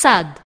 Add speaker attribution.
Speaker 1: sad.